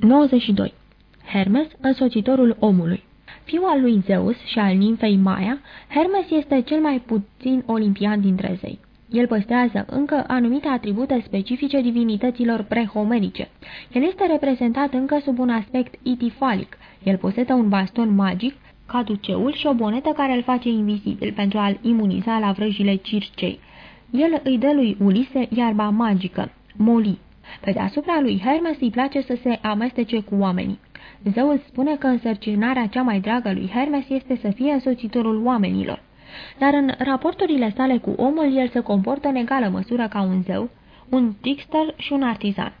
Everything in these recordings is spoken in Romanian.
92. Hermes, însoțitorul omului Fiul al lui Zeus și al nimfei Maia, Hermes este cel mai puțin olimpian dintre zei. El păstrează încă anumite atribute specifice divinităților prehomerice. El este reprezentat încă sub un aspect itifalic. El posedă un baston magic, caduceul și o bonetă care îl face invizibil pentru a-l imuniza la vrăjile circei. El îi dă lui Ulise iarba magică, Moli. Pe deasupra lui Hermes îi place să se amestece cu oamenii. Zeus spune că însărcinarea cea mai dragă lui Hermes este să fie însoțitorul oamenilor. Dar în raporturile sale cu omul, el se comportă în egală măsură ca un zeu, un trickster și un artizan.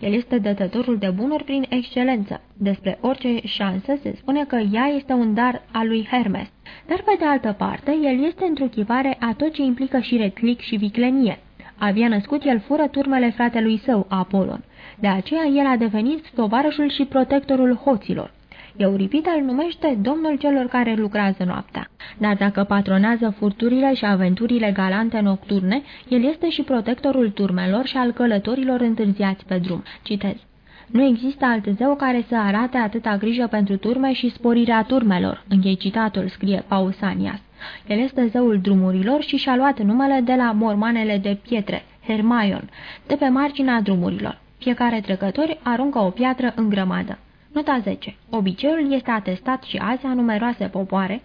El este dătătorul de bunuri prin excelență. Despre orice șansă se spune că ea este un dar al lui Hermes. Dar pe de altă parte, el este întruchivare a tot ce implică și retlic și viclenie. Avea născut el fură turmele fratelui său, Apolon. De aceea el a devenit tovarășul și protectorul hoților. Euripida îl numește domnul celor care lucrează noaptea. Dar dacă patronează furturile și aventurile galante nocturne, el este și protectorul turmelor și al călătorilor întârziați pe drum. Citez. Nu există alt zeu care să arate atâta grijă pentru turme și sporirea turmelor, închei citatul, scrie Pausanias. El este zeul drumurilor și și-a luat numele de la mormanele de pietre, Hermaion, de pe marginea drumurilor. Fiecare trecător aruncă o piatră în grămadă. Nota 10. Obiceiul este atestat și azi a numeroase popoare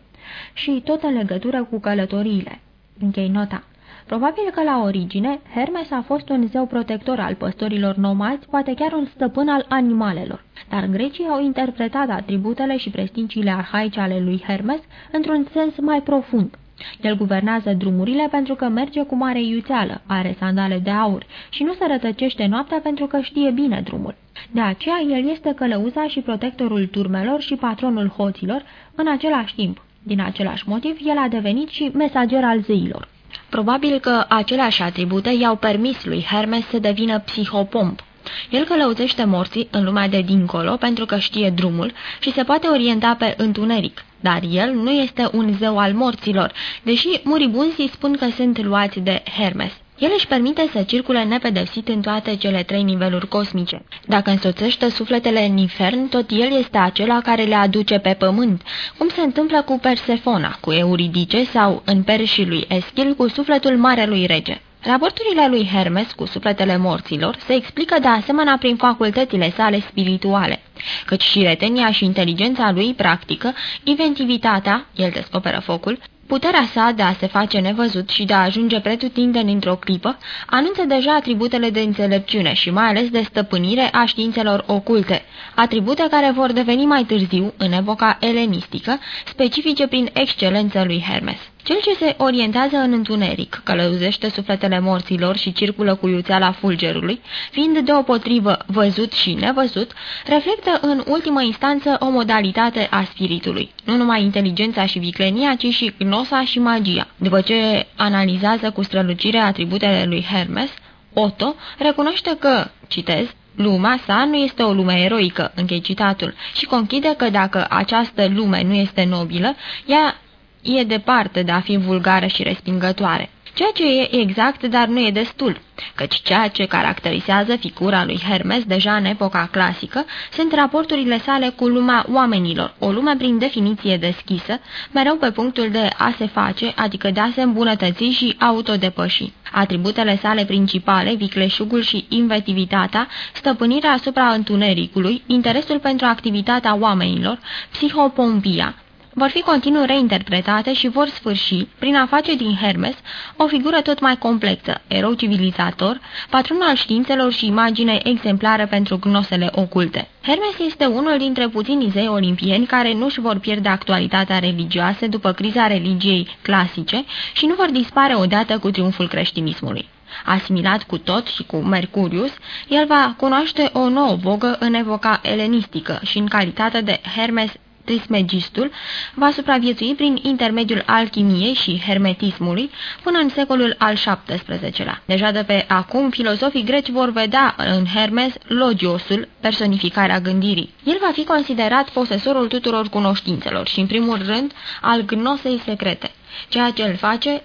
și tot în legătură cu călătoriile. Închei nota. Probabil că la origine, Hermes a fost un zeu protector al păstorilor nomazi, poate chiar un stăpân al animalelor. Dar grecii au interpretat atributele și prestigiile arhaice ale lui Hermes într-un sens mai profund. El guvernează drumurile pentru că merge cu mare iuțeală, are sandale de aur și nu se rătăcește noaptea pentru că știe bine drumul. De aceea el este călăuza și protectorul turmelor și patronul hoților în același timp. Din același motiv, el a devenit și mesager al zeilor. Probabil că aceleași atribute i-au permis lui Hermes să devină psihopomp. El călăuzește morții în lumea de dincolo pentru că știe drumul și se poate orienta pe întuneric. Dar el nu este un zeu al morților, deși muribunzii spun că sunt luați de Hermes. El își permite să circule nepedepsit în toate cele trei niveluri cosmice. Dacă însoțește sufletele în infern, tot el este acela care le aduce pe pământ, cum se întâmplă cu Persefona, cu Euridice sau, în perșii lui Eschil, cu sufletul marelui rege. Raporturile lui Hermes cu sufletele morților se explică de asemenea prin facultățile sale spirituale, căci și retenia și inteligența lui practică, inventivitatea, el descoperă focul, Puterea sa de a se face nevăzut și de a ajunge pretutindeni într-o clipă anunță deja atributele de înțelepciune și mai ales de stăpânire a științelor oculte, atribute care vor deveni mai târziu, în epoca elenistică, specifice prin excelență lui Hermes. Cel ce se orientează în întuneric, călăuzește sufletele morților și circulă cu iuțeala fulgerului, fiind deopotrivă văzut și nevăzut, reflectă în ultimă instanță o modalitate a spiritului, nu numai inteligența și viclenia, ci și gnosa și magia. După ce analizează cu strălucire atributele lui Hermes, Otto recunoaște că, citez, Lumea sa nu este o lume eroică, închei citatul, și conchide că dacă această lume nu este nobilă, ea e departe de a fi vulgară și respingătoare. Ceea ce e exact, dar nu e destul, căci ceea ce caracterizează figura lui Hermes deja în epoca clasică sunt raporturile sale cu lumea oamenilor, o lume prin definiție deschisă, mereu pe punctul de a se face, adică de a se îmbunătăți și autodepăși. Atributele sale principale, vicleșugul și inventivitatea, stăpânirea asupra întunericului, interesul pentru activitatea oamenilor, psihopompia, vor fi continuu reinterpretate și vor sfârși prin a face din Hermes o figură tot mai complexă, erou civilizator, patron al științelor și imagine exemplară pentru gnosele oculte. Hermes este unul dintre puținii zei olimpieni care nu își vor pierde actualitatea religioasă după criza religiei clasice și nu vor dispare odată cu triumful creștinismului. Asimilat cu tot și cu Mercurius, el va cunoaște o nouă vogă în epoca elenistică și în calitate de Hermes Trismegistul va supraviețui prin intermediul alchimiei și hermetismului până în secolul al XVII-lea. Deja de pe acum, filozofii greci vor vedea în Hermes logiosul, personificarea gândirii. El va fi considerat posesorul tuturor cunoștințelor și, în primul rând, al gnosei secrete, ceea ce îl face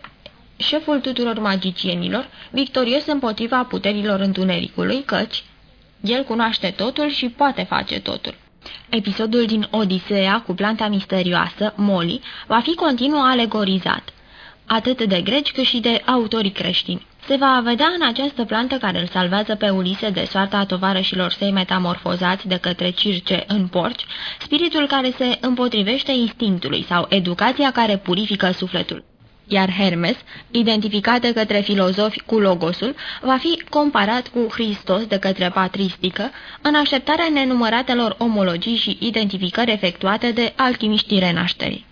șeful tuturor magicienilor, victorios împotriva puterilor întunericului, căci El cunoaște totul și poate face totul. Episodul din Odiseea cu planta misterioasă, Molly, va fi continuu alegorizat, atât de greci cât și de autorii creștini. Se va vedea în această plantă care îl salvează pe Ulise de soarta tovarășilor săi metamorfozați de către circe în porci, spiritul care se împotrivește instinctului sau educația care purifică sufletul. Iar Hermes, identificat de către filozofi cu logosul, va fi comparat cu Hristos de către patristică, în așteptarea nenumăratelor omologii și identificări efectuate de alchimiștii renașterii.